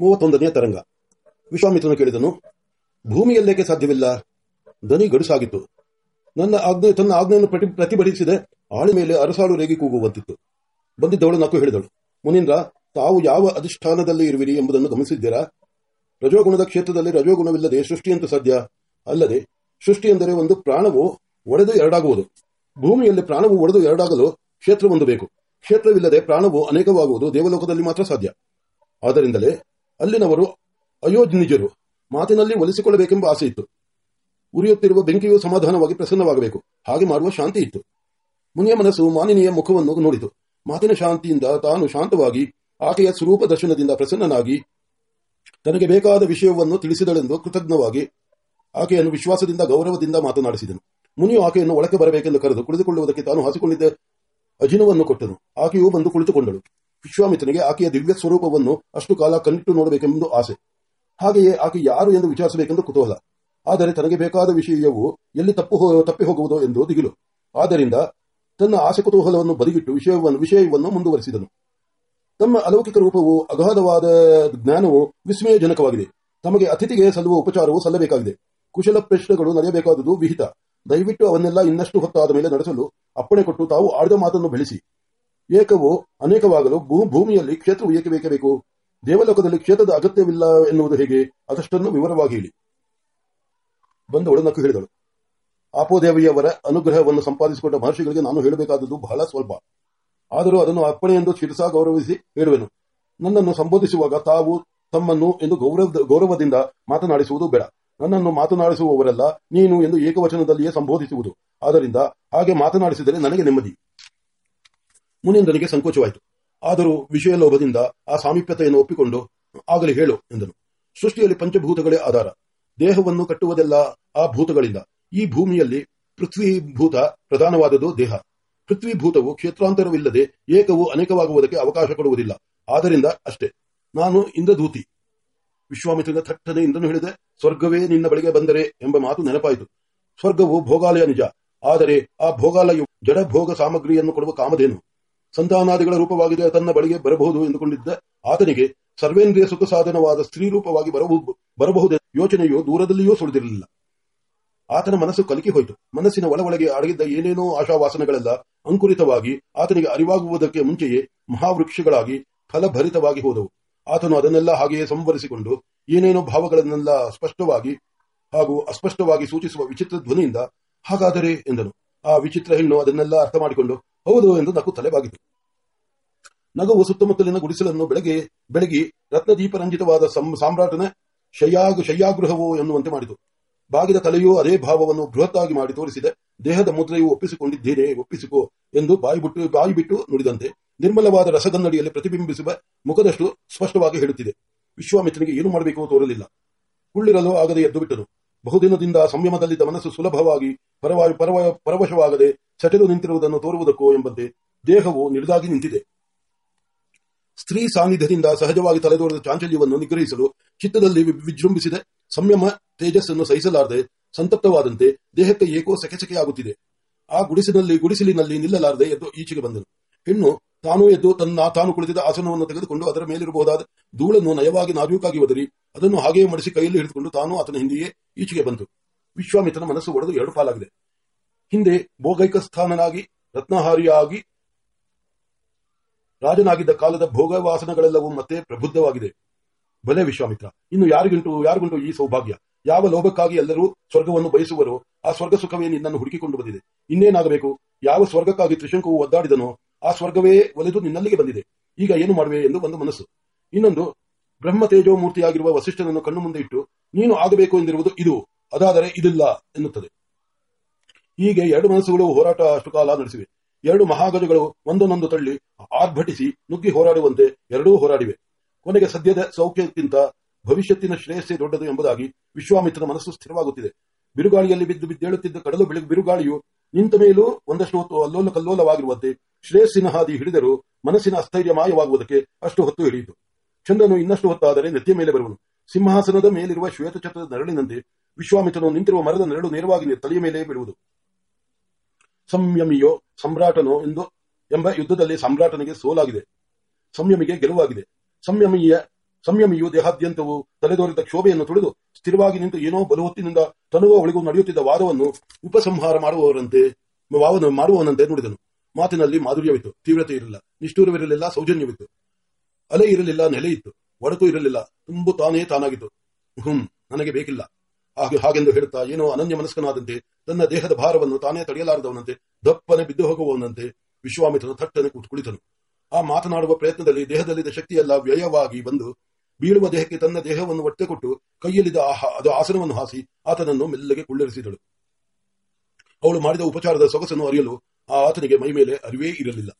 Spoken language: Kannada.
ಮೂವತ್ತೊಂದನೆಯ ತರಂಗ. ವಿಶ್ವಾಮಿತ್ರನು ಕೇಳಿದನು, ಭೂಮಿಯಲ್ಲೇಕೆ ಸಾಧ್ಯವಿಲ್ಲ? ದನಿ ಗಡುಸಾಗಿತ್ತು. ನನ್ನ ಆಜ್ಞೆ, ತನ್ನ ಆಜ್ಞೆಯನ್ನು ಪ್ರತಿ, ಪ್ರತಿಭಟಿಸಿದೆ. ಆಳಿ ಮೇಲೆ ಅರಸಾಳು ರೇಗಿ ಕೂಗುವಂತಿತ್ತು. ಬಂದಿದ್ದವಳು ನಕ್ಕು ಹೇಳಿದಳು, ಮುನೀಂದ್ರ, ತಾವು ಯಾವ ಅಧಿಷ್ಠಾನದಲ್ಲಿ ಇರುವಿರಿ ಎಂಬುದನ್ನು ಗಮನಿಸಿದ್ದೀರಾ? ರಜೋಗುಣದ ಕ್ಷೇತ್ರದಲ್ಲಿ ರಜೋಗುಣವಿಲ್ಲದೆ ಸೃಷ್ಟಿಯಂತೂ ಸಾಧ್ಯ? ಅಲ್ಲದೆ, ಸೃಷ್ಟಿ ಎಂದರೆ ಒಂದು ಪ್ರಾಣವು ಒಡೆದು ಎರಡಾಗುವುದು. ಭೂಮಿಯಲ್ಲಿ ಪ್ರಾಣವು ಒಡೆದು ಎರಡಾಗಲು ಕ್ಷೇತ್ರವೊಂದು ಬೇಕು. ಕ್ಷೇತ್ರವಿಲ್ಲದೆ ಪ್ರಾಣವು ಅನೇಕವಾಗುವುದು ದೇವಲೋಕದಲ್ಲಿ ಮಾತ್ರ ಸಾಧ್ಯ. ಆದ್ದರಿಂದಲೇ ಅಲ್ಲಿನವರು ಅಯೋನಿಜರು ಮಾತಿನಲ್ಲಿ ಒಲಿಸಿಕೊಳ್ಳಬೇಕೆಂಬ ಆಸೆ ಇತ್ತು ಉರಿಯುತ್ತಿರುವ ಬೆಂಕಿಯು ಸಮಾಧಾನವಾಗಿ ಪ್ರಸನ್ನವಾಗಬೇಕು. ಹಾಗೆ ಮಾಡುವ ಶಾಂತಿ ಇತ್ತು ಮುನಿಯ ಮನಸ್ಸು ಮಾನಿನಿಯ ಮುಖವನ್ನು ನೋಡಿತು. ಮಾತಿನ ಶಾಂತಿಯಿಂದ ತಾನು ಶಾಂತವಾಗಿ, ಆಕೆಯ ಸ್ವರೂಪ ದರ್ಶನದಿಂದ ಪ್ರಸನ್ನನಾಗಿ, ತನಗೆ ಬೇಕಾದ ವಿಷಯವನ್ನು ತಿಳಿಸಿದಳೆಂದು ಕೃತಜ್ಞವಾಗಿ ಆಕೆಯನ್ನು ವಿಶ್ವಾಸದಿಂದ, ಗೌರವದಿಂದ ಮಾತನಾಡಿಸಿದನು. ಮುನಿಯು ಆಕೆಯನ್ನು ಒಳಕ್ಕೆ ಬರಬೇಕೆಂದು ಕರೆದು ಕುಳಿತುಕೊಳ್ಳುವುದಕ್ಕೆ ತಾನು ಹಾಸಿಕೊಂಡಿದ್ದ ಅಜಿನವನ್ನು ಕೊಟ್ಟನು. ಆಕೆಯು ಬಂದು ಕುಳಿತುಕೊಂಡಳು. ವಿಶ್ವಾಮಿತ್ರನಿಗೆ ಆಕೆಯ ದಿವ್ಯ ಸ್ವರೂಪವನ್ನು ಅಷ್ಟು ಕಾಲ ಕಣ್ಣಿಟ್ಟು ನೋಡಬೇಕೆಂದು ಆಸೆ. ಹಾಗೆಯೇ ಆಕೆ ಯಾರು ಎಂದು ವಿಚಾರಿಸಬೇಕೆಂದು ಕುತೂಹಲ. ಆದರೆ ತನಗೆ ಬೇಕಾದ ವಿಷಯವು ಎಲ್ಲಿ ತಪ್ಪು ತಪ್ಪಿ ಹೋಗುವುದು ಎಂದು ದಿಗಿಲು. ಆದ್ದರಿಂದ ತನ್ನ ಆಸೆ ಕುತೂಹಲವನ್ನು ಬದಿಗಿಟ್ಟು ವಿಷಯವನ್ನು ವಿಷಯವನ್ನು ಮುಂದುವರಿಸಿದನು. ತಮ್ಮ ಅಲೌಕಿಕ ರೂಪವು ಅಗಾಧವಾದ ಜ್ಞಾನವು ವಿಸ್ಮಯಜನಕವಾಗಿದೆ. ತಮಗೆ ಅತಿಥಿಗೆ ಸಲ್ಲುವ ಉಪಚಾರವು ಸಲ್ಲಬೇಕಾಗಿದೆ. ಕುಶಲ ಪ್ರಶ್ನೆಗಳು ನಡೆಯಬೇಕಾದುದು ವಿಹಿತ. ದಯವಿಟ್ಟು ಅವನ್ನೆಲ್ಲ ಇನ್ನಷ್ಟು ಹೊತ್ತಾದ ಮೇಲೆ ನಡೆಸಲು ಅಪ್ಪಣೆ ಕೊಟ್ಟು ತಾವು ಆಡಿದ ಮಾತನ್ನು ಬೆಳೆಸಿ. ಏಕವು ಅನೇಕವಾಗಲು ಭೂಮಿಯಲ್ಲಿ ಕ್ಷೇತ್ರವು ಏಕೆ ಬೇಕೇ ಬೇಕು ದೇವಲೋಕದಲ್ಲಿ ಕ್ಷೇತ್ರದ ಅಗತ್ಯವಿಲ್ಲ ಎನ್ನುವುದು ಹೇಗೆ? ಅದಷ್ಟನ್ನು ವಿವರವಾಗಿ ಹೇಳಿ. ಬಂದವಳು ನಕ್ಕು ಹೇಳಿದಳು. ಆಪೋದೇವಿಯವರ ಅನುಗ್ರಹವನ್ನು ಸಂಪಾದಿಸಿಕೊಂಡ ಮಹರ್ಷಿಗಳಿಗೆ ನಾನು ಹೇಳಬೇಕಾದದ್ದು ಬಹಳ ಸ್ವಲ್ಪ. ಆದರೂ ಅದನ್ನು ಅರ್ಪಣೆ ಎಂದು ಶಿರಸಾ ಗೌರವಿಸಿ ಹೇಳುವೆನು. ನನ್ನನ್ನು ಸಂಬೋಧಿಸುವಾಗ ತಾವು ತಮ್ಮನ್ನು ಎಂದು ಗೌರವ ಗೌರವದಿಂದ ಮಾತನಾಡಿಸುವುದು ಬೇಡ. ನನ್ನನ್ನು ಮಾತನಾಡಿಸುವವರೆಲ್ಲ, ನೀನು ಎಂದು ಏಕವಚನದಲ್ಲಿಯೇ ಸಂಬೋಧಿಸುವುದು. ಆದ್ದರಿಂದ ಹಾಗೆ ಮಾತನಾಡಿಸಿದರೆ ನನಗೆ ನೆಮ್ಮದಿ. ಮುನಿಂದನಿಗೆ ಸಂಕೋಚವಾಯಿತು. ಆದರೂ ವಿಷಯ ಲೋಭದಿಂದ ಆ ಸಾಮೀಪ್ಯತೆಯನ್ನು ಒಪ್ಪಿಕೊಂಡು ಆಗಲಿ ಹೇಳು ಎಂದನು. ಸೃಷ್ಟಿಯಲ್ಲಿ ಪಂಚಭೂತಗಳೇ ಆಧಾರ. ದೇಹವನ್ನು ಕಟ್ಟುವುದೆಲ್ಲ ಆ ಭೂತಗಳಿಂದ. ಈ ಭೂಮಿಯಲ್ಲಿ ಪೃಥ್ವೀಭೂತ ಪ್ರಧಾನವಾದದ್ದು ದೇಹ. ಪೃಥ್ವೀಭೂತವು ಕ್ಷೇತ್ರಾಂತರವಿಲ್ಲದೆ ಏಕವು ಅನೇಕವಾಗುವುದಕ್ಕೆ ಅವಕಾಶ ಕೊಡುವುದಿಲ್ಲ. ಆದ್ದರಿಂದ ಅಷ್ಟೇ. ನಾನು ಇಂದ್ರಧೂತಿ. ವಿಶ್ವಾಮಿತ್ರನ ಥಟ್ಟನೆ ಇಂದ್ರನು ಹೇಳಿದೆ, ಸ್ವರ್ಗವೇ ನಿನ್ನ ಬಳಿಗೆ ಬಂದರೆ ಎಂಬ ಮಾತು ನೆನಪಾಯಿತು. ಸ್ವರ್ಗವು ಭೋಗಾಲಯ ನಿಜ. ಆದರೆ ಆ ಭೋಗಾಲಯವು ಜಡ ಭೋಗ ಸಾಮಗ್ರಿಯನ್ನು ಕೊಡುವ ಕಾಮಧೇನು. ಸಂತಾನಾದಿಗಳ ರೂಪವಾಗಿದೆ, ತನ್ನ ಬಳಿಗೆ ಬರಬಹುದು ಎಂದುಕೊಂಡಿದ್ದ ಆತನಿಗೆ ಸರ್ವೇಂದ್ರಿಯ ಸುಖ ಸಾಧನವಾದ ಸ್ತ್ರೀ ರೂಪವಾಗಿ ಬರಬಹುದು ಬರಬಹುದೇ ಯೋಚನೆಯು ದೂರದಲ್ಲಿಯೂ ಸುಳಿದಿರಲಿಲ್ಲ. ಆತನ ಮನಸ್ಸು ಕಲಕಿ ಹೋಯಿತು. ಮನಸ್ಸಿನ ಒಳಗೆ ಅಡಗಿದ್ದ ಏನೇನೋ ಆಶಾವಾಸನೆಗಳೆಲ್ಲ ಅಂಕುರಿತವಾಗಿ ಆತನಿಗೆ ಅರಿವಾಗುವುದಕ್ಕೆ ಮುಂಚೆಯೇ ಮಹಾವೃಕ್ಷಗಳಾಗಿ ಫಲಭರಿತವಾಗಿ ಹೋದವು. ಆತನು ಅದನ್ನೆಲ್ಲ ಹಾಗೆಯೇ ಸಂವರಿಸಿಕೊಂಡು ಏನೇನೋ ಭಾವಗಳನ್ನೆಲ್ಲ ಸ್ಪಷ್ಟವಾಗಿ ಹಾಗೂ ಅಸ್ಪಷ್ಟವಾಗಿ ಸೂಚಿಸುವ ವಿಚಿತ್ರ ಧ್ವನಿಯಿಂದ, ಹಾಗಾದರೆ ಎಂದನು. ಆ ವಿಚಿತ್ರ ಹೆಣ್ಣು ಅದನ್ನೆಲ್ಲ ಅರ್ಥ ಮಾಡಿಕೊಂಡು ಹೌದು ಎಂದು ನಕ್ಕು ತಲೆಬಾಗಿತು. ನಗುವು ಸುತ್ತಮುತ್ತಲಿನ ಗುಡಿಸಲನ್ನು ಬೆಳಗ್ಗೆ, ಬೆಳಗಿ ರತ್ನದೀಪರಂಜಿತವಾದ ಸಾಮ್ರಾಟನ ಶಯ್ಯಾಗ ಶಯ್ಯಾಗೃಹವೋ ಎನ್ನುವಂತೆ ಮಾಡಿತು. ಬಾಗಿದ ತಲೆಯು ಅದೇ ಭಾವವನ್ನು ಬೃಹತ್ತಾಗಿ ಮಾಡಿ ತೋರಿಸಿದೆ. ದೇಹದ ಮುದ್ರೆಯು ಒಪ್ಪಿಸಿಕೊಂಡಿದ್ದೇನೆ ಒಪ್ಪಿಸಿಕೋ ಎಂದು ಬಾಯಿ ಬಿಟ್ಟು ಬಾಯಿ ಬಿಟ್ಟು ನುಡಿದಂತೆ. ನಿರ್ಮಲವಾದ ರಸಗನ್ನಡಿಯಲ್ಲಿ ಪ್ರತಿಬಿಂಬಿಸುವ ಮುಖದಷ್ಟು ಸ್ಪಷ್ಟವಾಗಿ ಹೇಳುತ್ತಿದೆ. ವಿಶ್ವಾಮಿತ್ರನಿಗೆ ಏನು ಮಾಡಬೇಕು ತೋರಲಿಲ್ಲ. ಕುಳ್ಳಿರಲು ಆಗದೆ ಎದ್ದು ಬಿಟ್ಟನು. ಬಹುದಿನದಿಂದ ಸಂಯಮದಲ್ಲಿದ್ದ ಮನಸ್ಸು ಸುಲಭವಾಗಿ ಪರವ ಪರವ ಪರವಶವಾಗದೆ ಸೆಟೆದು ನಿಂತಿರುವುದನ್ನು ತೋರುವುದಕ್ಕೋ ಎಂಬಂತೆ ದೇಹವು ನಿಡಿದಾಗಿ ನಿಂತಿದೆ. ಸ್ತ್ರೀ ಸಾನ್ನಿಧ್ಯದಿಂದ ಸಹಜವಾಗಿ ತಲೆದೋರಿದ ಚಾಂಚಲ್ಯವನ್ನು ನಿಗ್ರಹಿಸಲು ಚಿತ್ತದಲ್ಲಿ ವಿಜೃಂಭಿಸಿದೆ. ಸಂಯಮ ತೇಜಸ್ಸನ್ನು ಸಹಿಸಲಾರದೆ, ಸಂತಪ್ತವಾದಂತೆ ದೇಹಕ್ಕೆ ಏಕೋ ಸೆಕೆಸೆಕೆಯಾಗುತ್ತಿದೆ ಆ ಗುಡಿಸಿನಲ್ಲಿ, ಗುಡಿಸಿಲಿನಲ್ಲಿ ನಿಲ್ಲಲಾರದೆ ಎದ್ದು ಈಚೆಗೆ ಬಂದನು. ಹೆಣ್ಣು ತಾನು ಎದ್ದು ತನ್ನ ತಾನು ಕುಳಿತಿದ್ದ ಆಸನವನ್ನು ತೆಗೆದುಕೊಂಡು ಅದರ ಮೇಲಿರಬಹುದಾದ ಧೂಳನ್ನು ನಯವಾಗಿ ನಾಜೂಕಾಗಿ ಒದರಿ, ಅದನ್ನು ಹಾಗೆಯೇ ಮಡಿಸಿ ಕೈಯಲ್ಲಿ ಹಿಡಿದುಕೊಂಡು ತಾನು ಆತನ ಹಿಂದೆಯೇ ಈಚೆಗೆ ಬಂತು ವಿಶ್ವಾಮಿತ್ರನ ಮನಸ್ಸು ಒಡೆದು ಎರಡು ಪಾಲಾಗಿದೆ. ಹಿಂದೆ ಭೋಗೈಕ ಸ್ಥಾನನಾಗಿ ರತ್ನಹಾರಿಯಾಗಿ ರಾಜನಾಗಿದ್ದ ಕಾಲದ ಭೋಗವಾಸನಗಳೆಲ್ಲವೂ ಮತ್ತೆ ಪ್ರಬುದ್ಧವಾಗಿದೆ. ಬಲೆ ವಿಶ್ವಾಮಿತ್ರ, ಇನ್ನು ಯಾರಿಗುಂಟು ಯಾರಿಗುಂಟು ಈ ಸೌಭಾಗ್ಯ? ಯಾವ ಲೋಭಕ್ಕಾಗಿ ಎಲ್ಲರೂ ಸ್ವರ್ಗವನ್ನು ಬಯಸುವರೋ, ಆ ಸ್ವರ್ಗ ಸುಖವೇ ನಿನ್ನನ್ನು ಹುಡುಕಿಕೊಂಡು ಬಂದಿದೆ. ಇನ್ನೇನಾಗಬೇಕು? ಯಾವ ಸ್ವರ್ಗಕ್ಕಾಗಿ ತ್ರಿಶಂಕವು ಒದ್ದಾಡಿದನೋ, ಆ ಸ್ವರ್ಗವೇ ಒಲಿದು ನಿನ್ನಲ್ಲಿಗೆ ಬಂದಿದೆ. ಈಗ ಏನು ಮಾಡುವೆ ಎಂದು ಒಂದು ಮನಸ್ಸು. ಇನ್ನೊಂದು ಬ್ರಹ್ಮ ತೇಜೋ ಮೂರ್ತಿಯಾಗಿರುವ ವಸಿಷ್ಠನನ್ನು ಕಣ್ಣು ಮುಂದೆ ಇಟ್ಟು, ನೀನು ಆಗಬೇಕು ಎಂದಿರುವುದು ಇದು, ಅದಾದರೆ ಇದಿಲ್ಲ ಎನ್ನುತ್ತದೆ. ಹೀಗೆ ಎರಡು ಮನಸ್ಸುಗಳು ಹೋರಾಟ ಅಷ್ಟು ಕಾಲ ನಡೆಸಿವೆ. ಎರಡು ಮಹಾಗಜಗಳು ಒಂದನ್ನೊಂದು ತಳ್ಳಿ ಆರ್ಭಟಿಸಿ ನುಗ್ಗಿ ಹೋರಾಡುವಂತೆ ಎರಡೂ ಹೋರಾಡಿವೆ. ಕೊನೆಗೆ ಸದ್ಯದ ಸೌಖ್ಯಕ್ಕಿಂತ ಭವಿಷ್ಯತ್ತಿನ ಶ್ರೇಯಸ್ಸೇ ದೊಡ್ಡದು ಎಂಬುದಾಗಿ ವಿಶ್ವಾಮಿತ್ರನ ಮನಸ್ಸು ಸ್ಥಿರವಾಗುತ್ತಿದೆ. ಬಿರುಗಾಳಿಯಲ್ಲಿ ಬಿದ್ದು ಬಿದ್ದೇಳುತ್ತಿದ್ದ ಕಡಲು ಬೆಳಗ್ಗೆ ಬಿರುಗಾಳಿಯು ನಿಂತ ಮೇಲೂ ಒಂದಷ್ಟು ಹೊತ್ತು ಅಲ್ಲೋಲ ಕಲ್ಲೋಲವಾಗಿರುವಂತೆ ಶ್ರೇಯಸ್ಸಿನ ಹಾದಿ ಹಿಡಿದರೂ ಮನಸ್ಸಿನ ಅಸ್ಥೈರ್ಯ ಮಾಯವಾಗುವುದಕ್ಕೆ ಅಷ್ಟು ಹೊತ್ತು ಹಿಡಿಯಿತು. ಚಂದ್ರನು ಇನ್ನಷ್ಟು ಹೊತ್ತಾದರೆ ನೆತ್ತಿಯ ಮೇಲೆ ಬರುವನು. ಸಿಂಹಾಸನದ ಮೇಲಿರುವ ಶ್ವೇತಚಕ್ರದ ನೆರಳಿನಂತೆ ವಿಶ್ವಾಮಿತ್ರನು ನಿಂತಿರುವ ಮರದ ನೆರಳು ನೇರವಾಗಿ ತಲೆಯ ಮೇಲೆ ಬಿಡುವುದು ಸಂಯಮಿಯೋ ಸಮ್ರಾಟನೋ ಎಂದು ಎಂಬ ಯುದ್ಧದಲ್ಲಿ ಸಮ್ರಾಟನಿಗೆ ಸೋಲಾಗಿದೆ. ಸಂಯಮಿಗೆ ಗೆಲುವಾಗಿದೆ. ಸಂಯಮಿಯ, ಸಂಯಮಿಯು ದೇಹಾದ್ಯಂತವು ತಲೆದೋರಿದ ಕ್ಷೋಭೆಯನ್ನು ತುಳಿದು ಸ್ಥಿರವಾಗಿ ನಿಂತು ಏನೋ ಬಲವತ್ತಿನಿಂದ ತನುವ ಒಳಗೂ ನಡೆಯುತ್ತಿದ್ದ ವಾದವನ್ನು ಉಪಸಂಹಾರ ಮಾಡುವವರಂತೆ ಮಾಡುವವನಂತೆ ನುಡಿದನು. ಮಾತಿನಲ್ಲಿ ಮಾಧುರ್ಯವಿತ್ತು. ತೀವ್ರತೆ ಇರಲಿಲ್ಲ. ನಿಷ್ಠೂರವಿರಲಿಲ್ಲ, ಸೌಜನ್ಯವಿತ್ತು. ಅಲೆ ಇರಲಿಲ್ಲ, ನೆಲೆ ಇತ್ತು. ಒಡಕು ಇರಲಿಲ್ಲ. ತುಂಬು ತಾನೇ ತಾನಾಗಿತ್ತು. ಹ್ಮ್, ನನಗೆ ಬೇಕಿಲ್ಲ. ಹಾಗೆಂದು ಹೇಳುತ್ತಾ ಏನೋ ಅನನ್ಯ ಮನಸ್ಕನಾದಂತೆ, ತನ್ನ ದೇಹದ ಭಾರವನ್ನು ತಾನೇ ತಡೆಯಲಾರದವನಂತೆ, ದಪ್ಪನೆ ಬಿದ್ದು ಹೋಗುವವನಂತೆ ವಿಶ್ವಾಮಿತ್ರನು ಥಟ್ಟನೆ ಕುಳಿತನು. ಆ ಮಾತನಾಡುವ ಪ್ರಯತ್ನದಲ್ಲಿ ದೇಹದಲ್ಲಿದ್ದ ಶಕ್ತಿಯೆಲ್ಲ ವ್ಯಯವಾಗಿ ಬಂದು, ಬೀಳುವ ದೇಹಕ್ಕೆ ತನ್ನ ದೇಹವನ್ನು ಒಟ್ಟೆ ಕೊಟ್ಟು, ಕೈಯಲ್ಲಿದ್ದ ಅದು ಆಸನವನ್ನು ಹಾಸಿ, ಆತನನ್ನು ಮೆಲ್ಲಗೆ ಕುಳ್ಳರಿಸಿದಳು. ಅವಳು ಮಾಡಿದ ಉಪಚಾರದ ಸೊಗಸನ್ನು ಅರಿಯಲು ಆ ಆತನಿಗೆ ಮೈ ಮೇಲೆ ಅರಿವೇ ಇರಲಿಲ್ಲ.